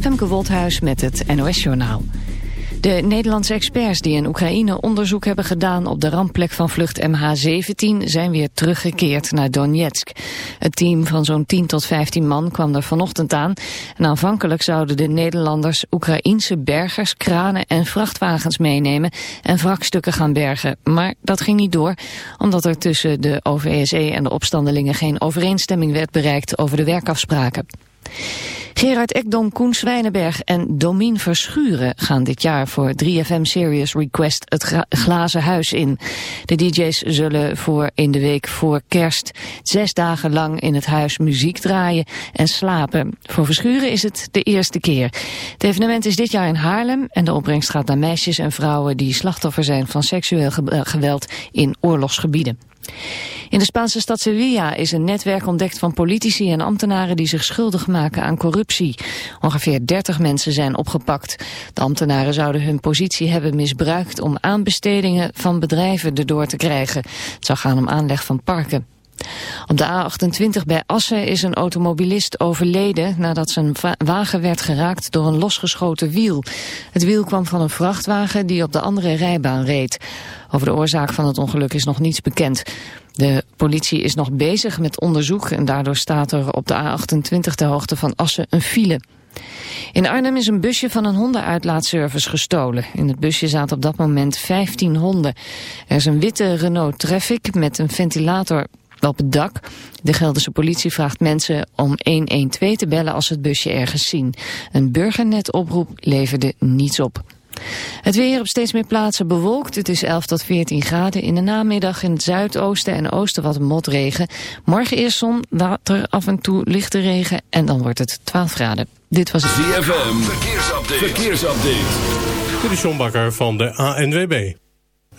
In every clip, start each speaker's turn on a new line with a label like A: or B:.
A: Femke Wolthuis met het NOS-journaal. De Nederlandse experts die in Oekraïne onderzoek hebben gedaan op de rampplek van vlucht MH17 zijn weer teruggekeerd naar Donetsk. Het team van zo'n 10 tot 15 man kwam er vanochtend aan en aanvankelijk zouden de Nederlanders Oekraïense bergers, kranen en vrachtwagens meenemen en wrakstukken gaan bergen. Maar dat ging niet door, omdat er tussen de OVSE en de opstandelingen geen overeenstemming werd bereikt over de werkafspraken. Gerard Ekdom, Koen Zwijnenberg en Domien Verschuren gaan dit jaar voor 3FM Serious Request het glazen huis in. De DJ's zullen voor in de week voor kerst zes dagen lang in het huis muziek draaien en slapen. Voor Verschuren is het de eerste keer. Het evenement is dit jaar in Haarlem en de opbrengst gaat naar meisjes en vrouwen die slachtoffer zijn van seksueel geweld in oorlogsgebieden. In de Spaanse stad Sevilla is een netwerk ontdekt van politici en ambtenaren die zich schuldig maken aan corruptie. Ongeveer 30 mensen zijn opgepakt. De ambtenaren zouden hun positie hebben misbruikt om aanbestedingen van bedrijven erdoor te krijgen. Het zou gaan om aanleg van parken. Op de A28 bij Assen is een automobilist overleden nadat zijn wagen werd geraakt door een losgeschoten wiel. Het wiel kwam van een vrachtwagen die op de andere rijbaan reed. Over de oorzaak van het ongeluk is nog niets bekend. De politie is nog bezig met onderzoek en daardoor staat er op de A28 ter hoogte van Assen een file. In Arnhem is een busje van een hondenuitlaatservice gestolen. In het busje zaten op dat moment 15 honden. Er is een witte Renault Traffic met een ventilator op het dak. De Gelderse politie vraagt mensen om 112 te bellen als ze het busje ergens zien. Een burgernetoproep leverde niets op. Het weer op steeds meer plaatsen bewolkt. Het is 11 tot 14 graden. In de namiddag in het zuidoosten en oosten wat motregen. Morgen eerst zon, water, af en toe lichte regen en dan wordt het 12 graden. Dit was het
B: ZFM. Verkeersupdate. Verkeersupdate.
C: Dit is John Bakker van de ANWB.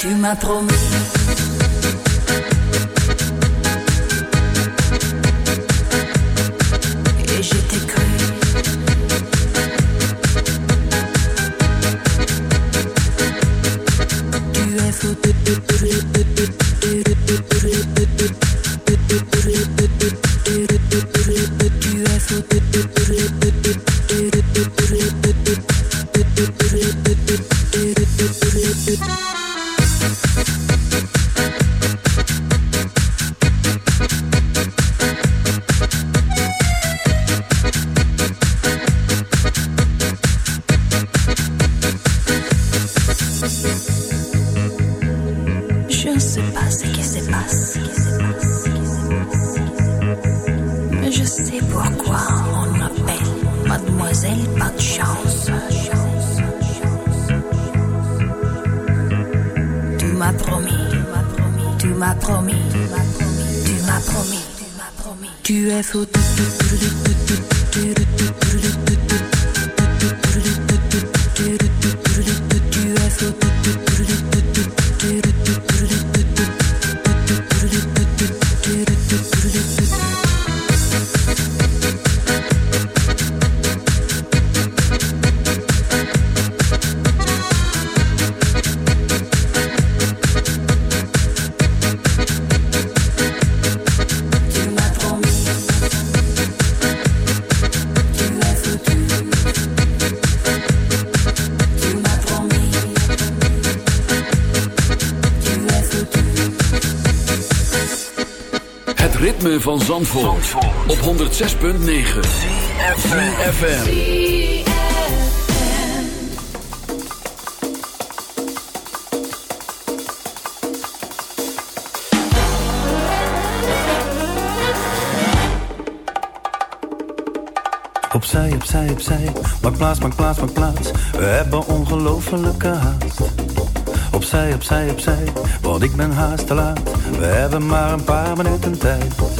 B: Tu m'as promis, et j'étais cru. Tu es faux de. Van Zandvoort, op 106.9 FM.
D: Opzij, opzij, opzij, maak plaats, maak plaats, maak plaats. We hebben ongelofelijke haast. Opzij, opzij, opzij, want ik ben haast te laat. We hebben maar een paar minuten tijd.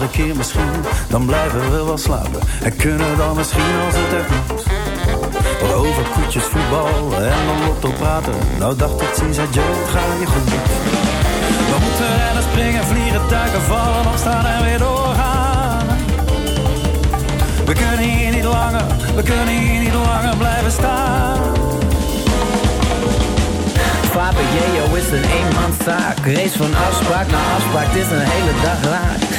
D: andere keer misschien, dan blijven we wel slapen. En kunnen dan misschien als het echt moet. Wat over koetjes, voetbal en dan lotto praten. Nou dacht ik, ziens, adieu, het ga je goed. We moeten rennen, springen, vliegen, duiken, vallen, opstaan en weer doorgaan. We kunnen hier niet langer, we kunnen hier niet langer blijven staan.
E: Vader Jeo is een eenmanszaak Race van afspraak naar afspraak, het is een hele dag raak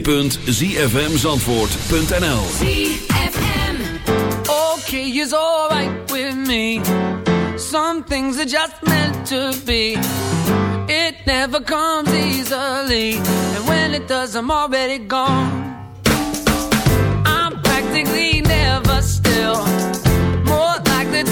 B: www.zfmzandvoort.nl
F: ZFM. Okay alright with me. Some things are just meant to be. It never comes easily. And when it does I'm already gone. I'm practically never still. More
G: like
H: the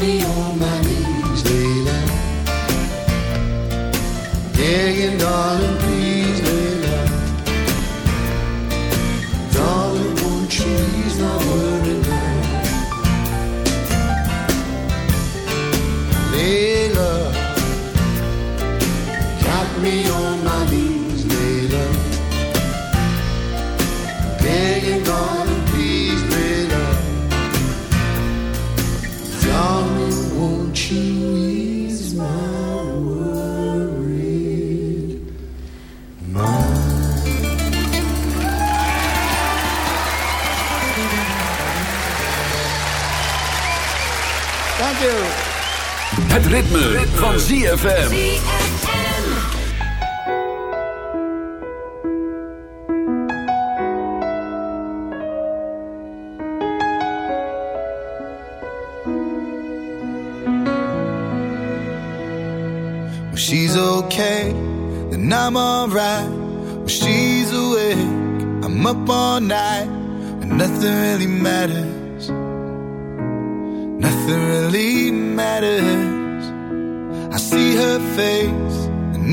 H: me on my knees, Layla. Begging, darling, please,
B: Het ritme, van ZFM.
I: She's okay, then I'm alright. When she's awake, I'm up all night. When nothing really matters,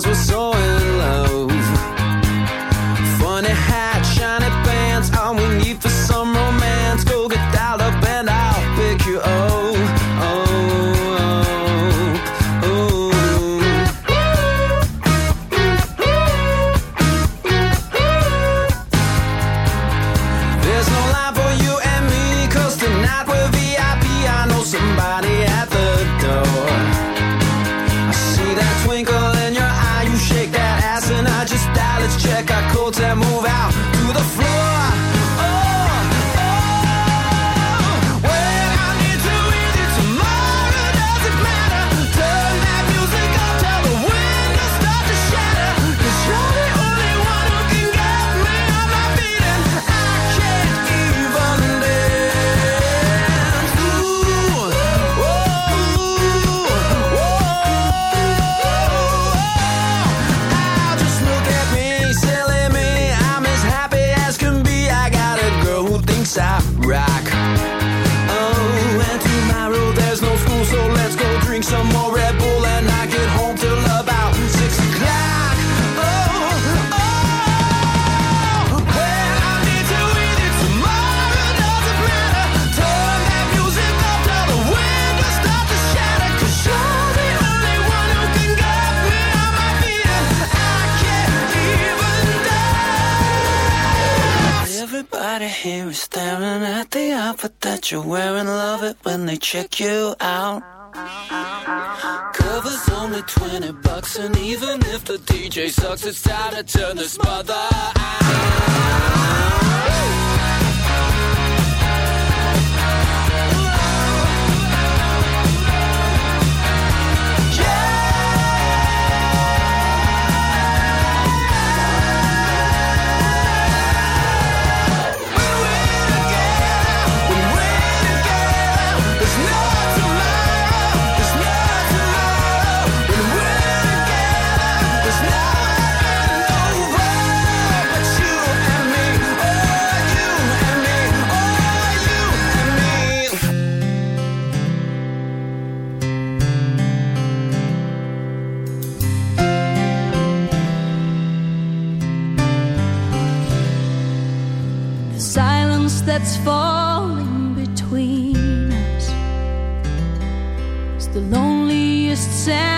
J: transmissor Covers only 20 bucks, and even if the DJ sucks, it's time to turn this mother
K: out. that's falling between us. It's the loneliest sound.